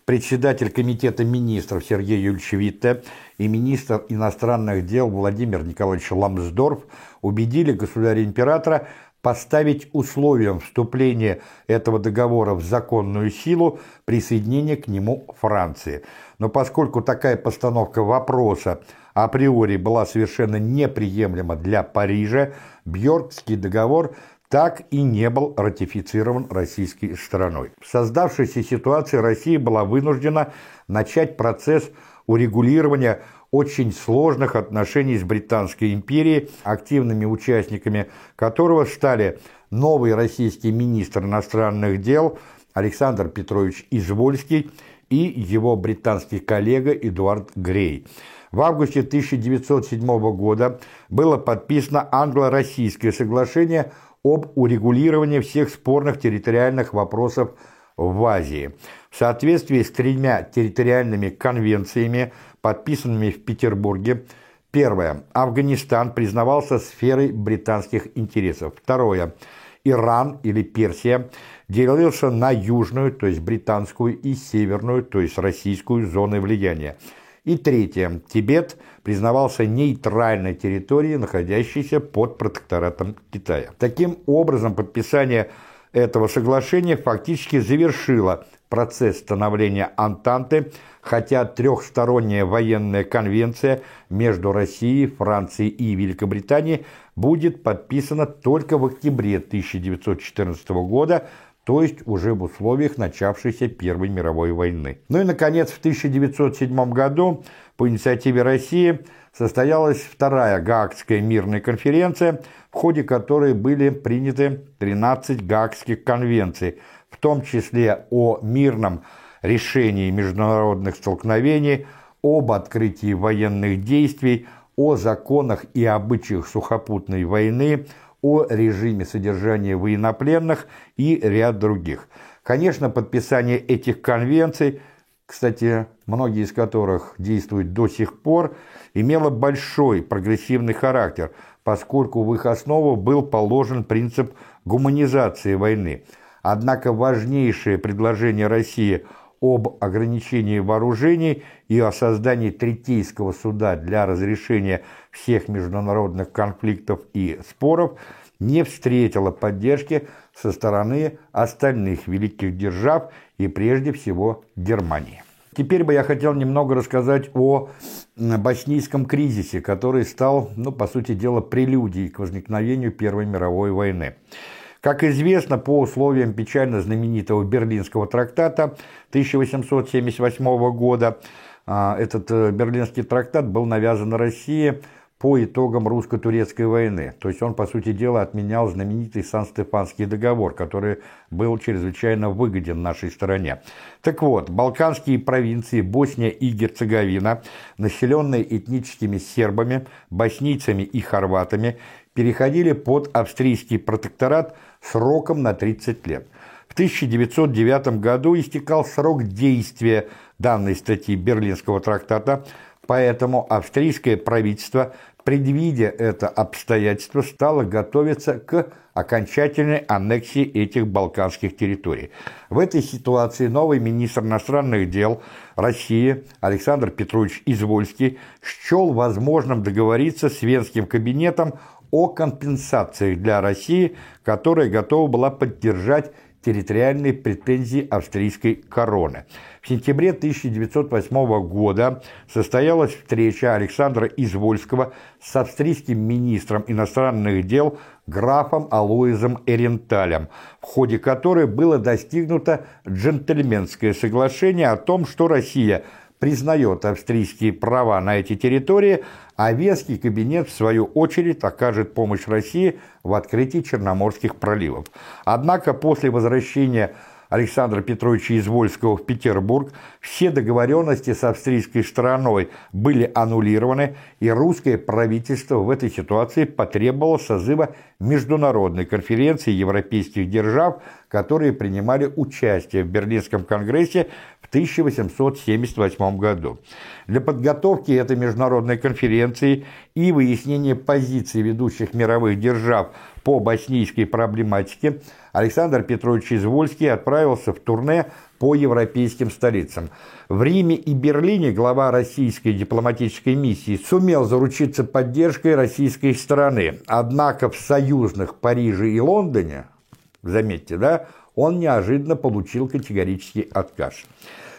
председатель комитета министров Сергей Юльевич Витте и министр иностранных дел Владимир Николаевич Ламсдорф убедили государя-императора поставить условием вступления этого договора в законную силу присоединение к нему Франции. Но поскольку такая постановка вопроса априори была совершенно неприемлема для Парижа, Бьоркский договор так и не был ратифицирован российской стороной. В создавшейся ситуации Россия была вынуждена начать процесс урегулирования очень сложных отношений с Британской империей, активными участниками которого стали новый российский министр иностранных дел Александр Петрович Извольский и его британский коллега Эдуард Грей. В августе 1907 года было подписано англо-российское соглашение об урегулировании всех спорных территориальных вопросов в Азии. В соответствии с тремя территориальными конвенциями – подписанными в Петербурге. Первое. Афганистан признавался сферой британских интересов. Второе. Иран или Персия делился на южную, то есть британскую, и северную, то есть российскую зоны влияния. И третье. Тибет признавался нейтральной территорией, находящейся под протекторатом Китая. Таким образом, подписание этого соглашения фактически завершило процесс становления Антанты – хотя трехсторонняя военная конвенция между Россией, Францией и Великобританией будет подписана только в октябре 1914 года, то есть уже в условиях начавшейся Первой мировой войны. Ну и, наконец, в 1907 году по инициативе России состоялась вторая Гаагская мирная конференция, в ходе которой были приняты 13 Гаагских конвенций, в том числе о мирном решении международных столкновений, об открытии военных действий, о законах и обычаях сухопутной войны, о режиме содержания военнопленных и ряд других. Конечно, подписание этих конвенций, кстати, многие из которых действуют до сих пор, имело большой прогрессивный характер, поскольку в их основу был положен принцип гуманизации войны. Однако важнейшее предложение России – об ограничении вооружений и о создании Третейского суда для разрешения всех международных конфликтов и споров не встретила поддержки со стороны остальных великих держав и прежде всего Германии. Теперь бы я хотел немного рассказать о боснийском кризисе, который стал, ну, по сути дела, прелюдией к возникновению Первой мировой войны. Как известно, по условиям печально знаменитого Берлинского трактата 1878 года, а, этот э, Берлинский трактат был навязан России по итогам русско-турецкой войны. То есть он, по сути дела, отменял знаменитый Сан-Стефанский договор, который был чрезвычайно выгоден нашей стороне. Так вот, балканские провинции Босния и Герцеговина, населенные этническими сербами, боснийцами и хорватами, переходили под австрийский протекторат сроком на 30 лет. В 1909 году истекал срок действия данной статьи Берлинского трактата, поэтому австрийское правительство предвидя это обстоятельство, стала готовиться к окончательной аннексии этих балканских территорий. В этой ситуации новый министр иностранных дел России Александр Петрович Извольский счел возможным договориться с Венским кабинетом о компенсациях для России, которая готова была поддержать территориальные претензии австрийской короны. В сентябре 1908 года состоялась встреча Александра Извольского с австрийским министром иностранных дел графом Алоизом Эренталем, в ходе которой было достигнуто джентльменское соглашение о том, что Россия признает австрийские права на эти территории, а кабинет, в свою очередь, окажет помощь России в открытии Черноморских проливов. Однако после возвращения Александра Петровича Извольского в Петербург, все договоренности с австрийской стороной были аннулированы, и русское правительство в этой ситуации потребовало созыва международной конференции европейских держав, которые принимали участие в Берлинском конгрессе 1878 году. Для подготовки этой международной конференции и выяснения позиций ведущих мировых держав по боснийской проблематике Александр Петрович Извольский отправился в турне по европейским столицам. В Риме и Берлине глава российской дипломатической миссии сумел заручиться поддержкой российской стороны, однако в союзных Париже и Лондоне, заметьте, да, он неожиданно получил категорический отказ.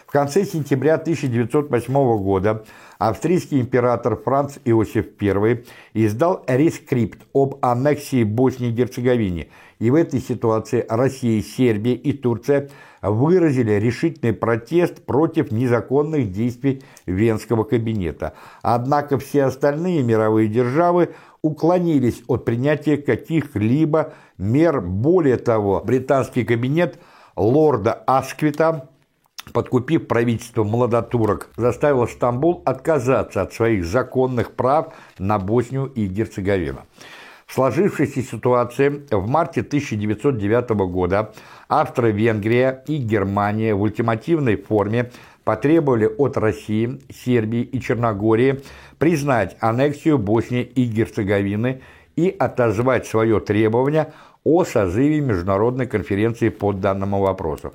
В конце сентября 1908 года австрийский император Франц Иосиф I издал рескрипт об аннексии Боснии и Герцеговине, и в этой ситуации Россия, Сербия и Турция выразили решительный протест против незаконных действий Венского кабинета. Однако все остальные мировые державы уклонились от принятия каких-либо мер. Более того, британский кабинет лорда Асквита подкупив правительство молодотурок, заставил Стамбул отказаться от своих законных прав на Боснию и Герцеговину. В сложившейся ситуации в марте 1909 года Австро-Венгрия и Германия в ультимативной форме потребовали от России, Сербии и Черногории признать аннексию Боснии и Герцеговины и отозвать свое требование о созыве международной конференции по данному вопросу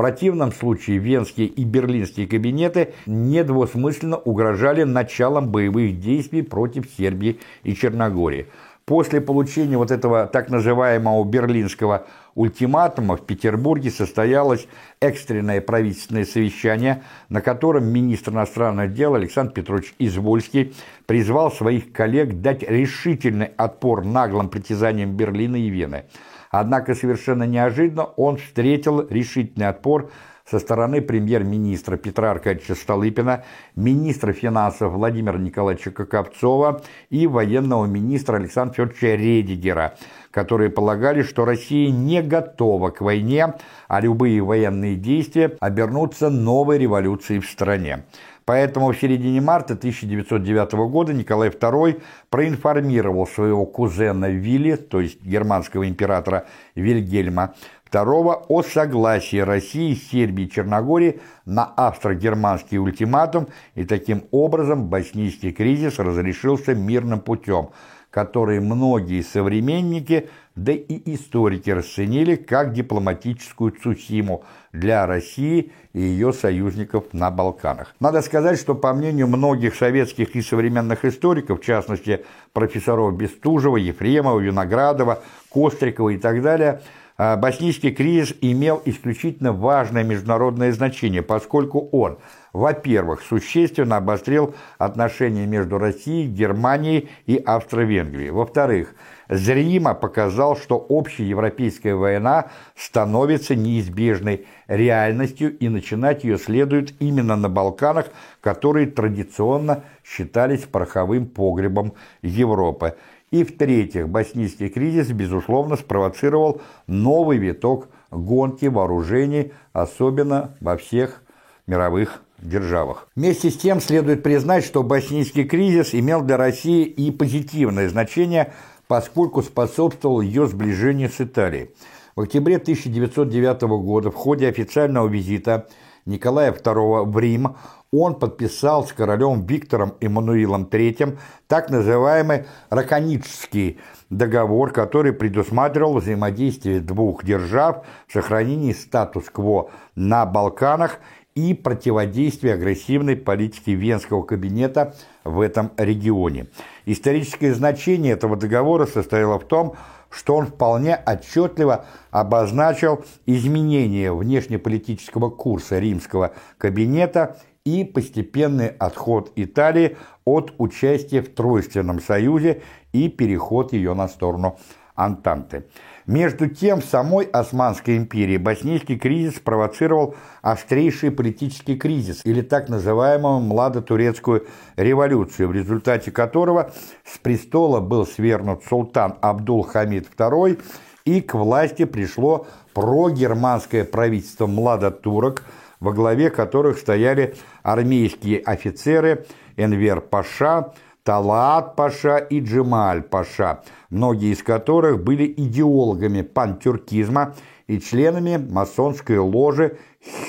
противном случае Венские и Берлинские кабинеты недвусмысленно угрожали началом боевых действий против Сербии и Черногории. После получения вот этого так называемого берлинского ультиматума в Петербурге состоялось экстренное правительственное совещание, на котором министр иностранных дел Александр Петрович Извольский призвал своих коллег дать решительный отпор наглым притязаниям Берлина и Вены – Однако совершенно неожиданно он встретил решительный отпор со стороны премьер-министра Петра Аркадьевича Столыпина, министра финансов Владимира Николаевича Коковцова и военного министра Александра Федоровича Редигера, которые полагали, что Россия не готова к войне, а любые военные действия обернутся новой революцией в стране. Поэтому в середине марта 1909 года Николай II проинформировал своего кузена Вилли, то есть германского императора Вильгельма II, о согласии России, Сербии и Черногории на австро-германский ультиматум, и таким образом боснийский кризис разрешился мирным путем, который многие современники – да и историки расценили как дипломатическую Цусиму для России и ее союзников на Балканах. Надо сказать, что по мнению многих советских и современных историков, в частности профессоров Бестужева, Ефремова, Виноградова, Кострикова и так далее, а, боснийский кризис имел исключительно важное международное значение, поскольку он, во-первых, существенно обострил отношения между Россией, Германией и Австро-Венгрией. Во-вторых, зримо показал, что общеевропейская война становится неизбежной реальностью и начинать ее следует именно на Балканах, которые традиционно считались пороховым погребом Европы. И в-третьих, боснийский кризис, безусловно, спровоцировал новый виток гонки вооружений, особенно во всех мировых державах. Вместе с тем следует признать, что боснийский кризис имел для России и позитивное значение – поскольку способствовал ее сближению с Италией. В октябре 1909 года в ходе официального визита Николая II в Рим, он подписал с королем Виктором Эммануилом III так называемый Раконический договор, который предусматривал взаимодействие двух держав, сохранение статус-кво на Балканах и противодействие агрессивной политике Венского кабинета в этом регионе. Историческое значение этого договора состояло в том, что он вполне отчетливо обозначил изменение внешнеполитического курса римского кабинета и постепенный отход Италии от участия в Тройственном союзе и переход ее на сторону Антанты. Между тем, в самой Османской империи боснийский кризис провоцировал острейший политический кризис, или так называемую младотурецкую революцию, в результате которого с престола был свергнут султан Абдул-Хамид II, и к власти пришло прогерманское правительство младотурок, во главе которых стояли армейские офицеры Энвер Паша, Талаат Паша и Джемаль Паша, многие из которых были идеологами пантюркизма и членами масонской ложи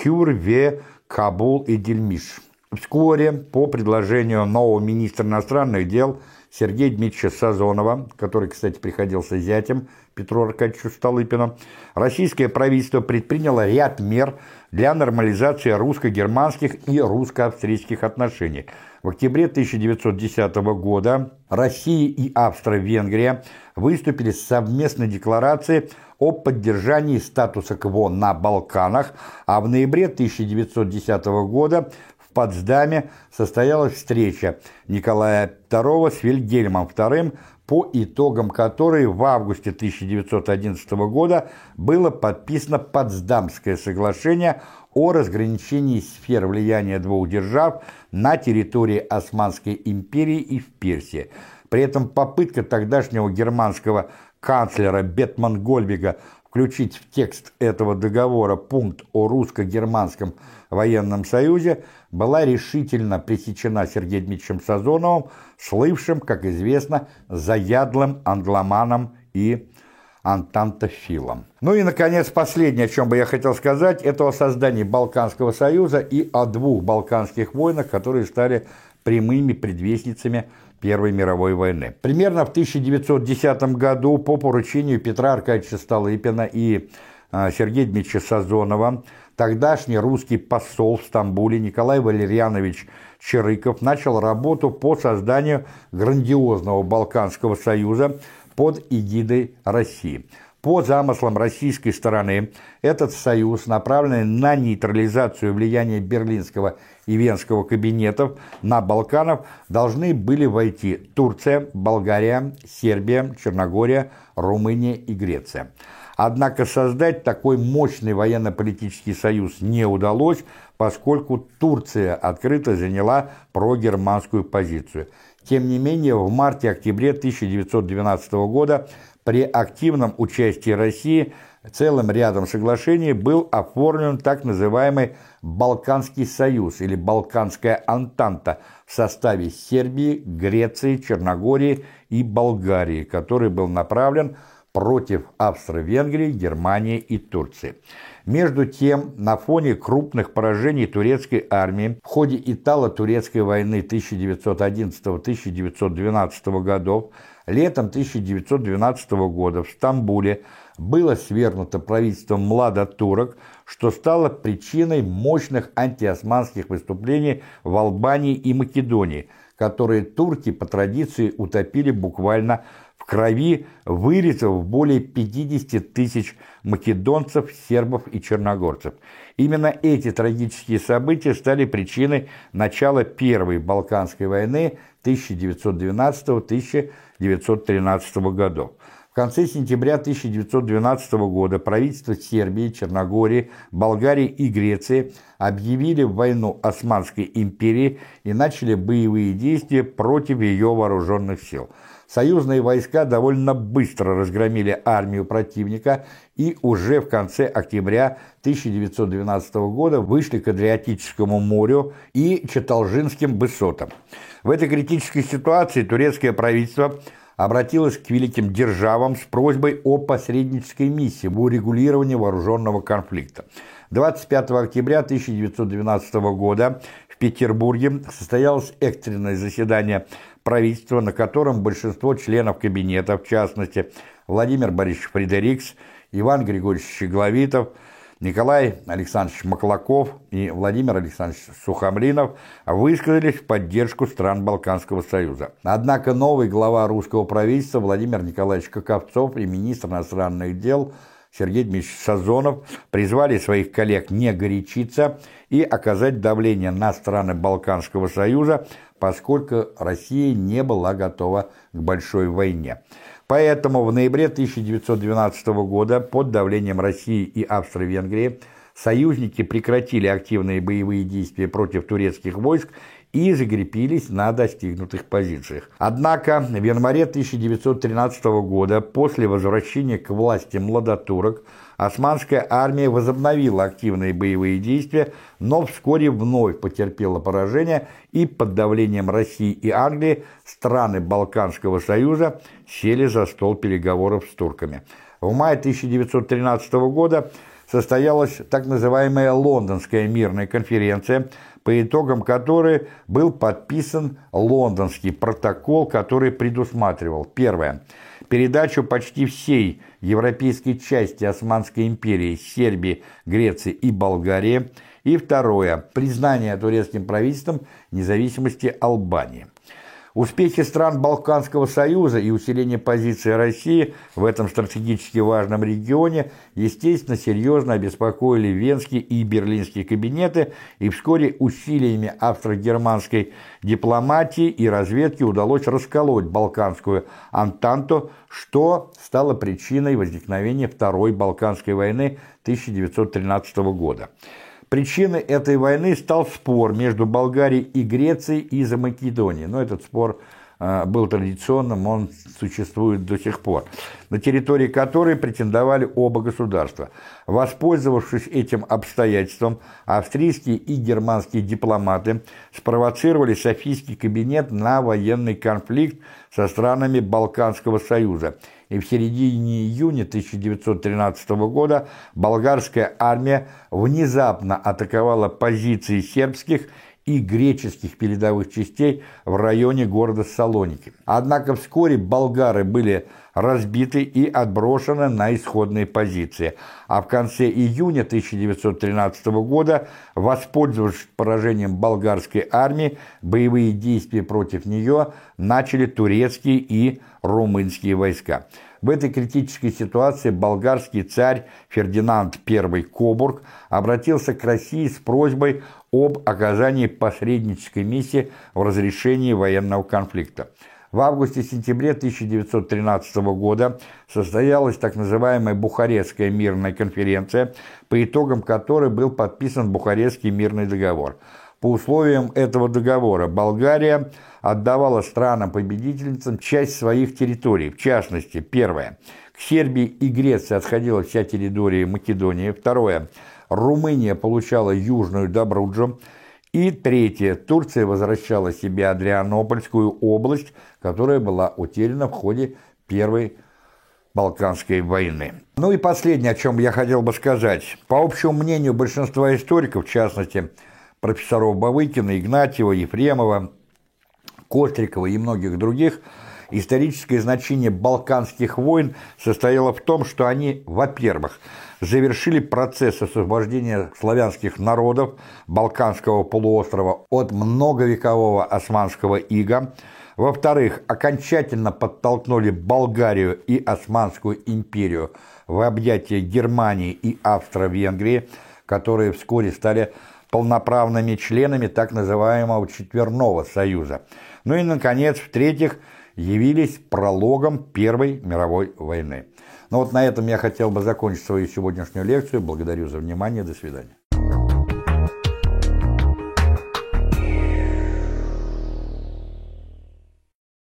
Хюрве, Кабул и Дельмиш. Вскоре, по предложению нового министра иностранных дел Сергея Дмитриевича Сазонова, который, кстати, приходился зятем Петру Аркадьевичу Столыпину, российское правительство предприняло ряд мер для нормализации русско-германских и русско-австрийских отношений – в октябре 1910 года Россия и Австро-Венгрия выступили с совместной декларацией о поддержании статуса КВО на Балканах, а в ноябре 1910 года в Потсдаме состоялась встреча Николая II с Вильгельмом II, по итогам которой в августе 1911 года было подписано Потсдамское соглашение о разграничении сфер влияния двух держав – на территории Османской империи и в Персии. При этом попытка тогдашнего германского канцлера Бетман Гольбига включить в текст этого договора пункт о русско-германском военном союзе была решительно пресечена Сергеем Дмитриевичем Сазоновым, слывшим, как известно, заядлым англоманом и антантофилом. Ну и, наконец, последнее, о чем бы я хотел сказать, это о создании Балканского союза и о двух Балканских войнах, которые стали прямыми предвестницами Первой мировой войны. Примерно в 1910 году по поручению Петра Аркадьевича Столыпина и а, Сергея Дмитриевича Сазонова тогдашний русский посол в Стамбуле Николай Валерьянович Чирыков начал работу по созданию грандиозного Балканского союза, под эгидой России. По замыслам российской стороны, этот союз, направленный на нейтрализацию влияния берлинского и венского кабинетов на Балканов, должны были войти Турция, Болгария, Сербия, Черногория, Румыния и Греция. Однако создать такой мощный военно-политический союз не удалось, поскольку Турция открыто заняла прогерманскую позицию – тем не менее, в марте-октябре 1912 года при активном участии России целым рядом соглашений был оформлен так называемый Балканский союз или Балканская антанта в составе Сербии, Греции, Черногории и Болгарии, который был направлен против Австро-Венгрии, Германии и Турции. Между тем, на фоне крупных поражений турецкой армии в ходе Итало-турецкой войны 1911-1912 годов, летом 1912 года в Стамбуле было свергнуто правительство младотурок, что стало причиной мощных антиосманских выступлений в Албании и Македонии, которые турки по традиции утопили буквально в крови вырезав более 50 тысяч македонцев, сербов и черногорцев. Именно эти трагические события стали причиной начала Первой Балканской войны 1912-1913 годов. В конце сентября 1912 года правительства Сербии, Черногории, Болгарии и Греции объявили войну Османской империи и начали боевые действия против ее вооруженных сил – Союзные войска довольно быстро разгромили армию противника и уже в конце октября 1912 года вышли к Адриатическому морю и Чаталжинским высотам. В этой критической ситуации турецкое правительство обратилось к великим державам с просьбой о посреднической миссии в урегулировании вооруженного конфликта. 25 октября 1912 года в Петербурге состоялось экстренное заседание правительства, на котором большинство членов кабинета, в частности Владимир Борисович Фредерикс, Иван Григорьевич Щегловитов, Николай Александрович Маклаков и Владимир Александрович Сухомлинов высказались в поддержку стран Балканского союза. Однако новый глава русского правительства Владимир Николаевич Коковцов и министр иностранных дел Сергей Дмитриевич Сазонов призвали своих коллег не горячиться и оказать давление на страны Балканского союза, поскольку Россия не была готова к большой войне. Поэтому в ноябре 1912 года под давлением России и Австро-Венгрии союзники прекратили активные боевые действия против турецких войск и закрепились на достигнутых позициях. Однако в январе 1913 года, после возвращения к власти младотурок, Османская армия возобновила активные боевые действия, но вскоре вновь потерпела поражение, и под давлением России и Англии страны Балканского союза сели за стол переговоров с турками. В мае 1913 года состоялась так называемая Лондонская мирная конференция, по итогам которой был подписан Лондонский протокол, который предусматривал, первое, передачу почти всей европейской части Османской империи, Сербии, Греции и Болгарии, и второе, признание турецким правительством независимости Албании. Успехи стран Балканского союза и усиление позиции России в этом стратегически важном регионе, естественно, серьезно обеспокоили Венские и Берлинские кабинеты, и вскоре усилиями австро-германской дипломатии и разведки удалось расколоть Балканскую Антанту, что стало причиной возникновения Второй Балканской войны 1913 года. Причиной этой войны стал спор между Болгарией и Грецией из-за Македонии. Но этот спор э, был традиционным, он существует до сих пор, на территории которой претендовали оба государства. Воспользовавшись этим обстоятельством, австрийские и германские дипломаты спровоцировали Софийский кабинет на военный конфликт со странами Балканского союза – и в середине июня 1913 года болгарская армия внезапно атаковала позиции сербских и греческих передовых частей в районе города Салоники. Однако вскоре болгары были разбиты и отброшены на исходные позиции, а в конце июня 1913 года, воспользовавшись поражением болгарской армии, боевые действия против нее начали турецкие и румынские войска. В этой критической ситуации болгарский царь Фердинанд I Кобург обратился к России с просьбой об оказании посреднической миссии в разрешении военного конфликта. В августе-сентябре 1913 года состоялась так называемая Бухарестская мирная конференция, по итогам которой был подписан Бухарестский мирный договор. По условиям этого договора Болгария отдавала странам-победительницам часть своих территорий. В частности, первое. К Сербии и Греции отходила вся территория Македонии. Второе. Румыния получала Южную Добруджу. И третье. Турция возвращала себе Адрианопольскую область, которая была утеряна в ходе Первой Балканской войны. Ну и последнее, о чем я хотел бы сказать. По общему мнению большинства историков, в частности, профессоров Бавыкина, Игнатьева, Ефремова, Кострикова и многих других, историческое значение Балканских войн состояло в том, что они, во-первых, завершили процесс освобождения славянских народов Балканского полуострова от многовекового османского ига, во-вторых, окончательно подтолкнули Болгарию и Османскую империю в объятия Германии и Австро-Венгрии, которые вскоре стали полноправными членами так называемого Четверного Союза – ну и, наконец, в-третьих, явились прологом Первой мировой войны. Ну вот на этом я хотел бы закончить свою сегодняшнюю лекцию. Благодарю за внимание. До свидания.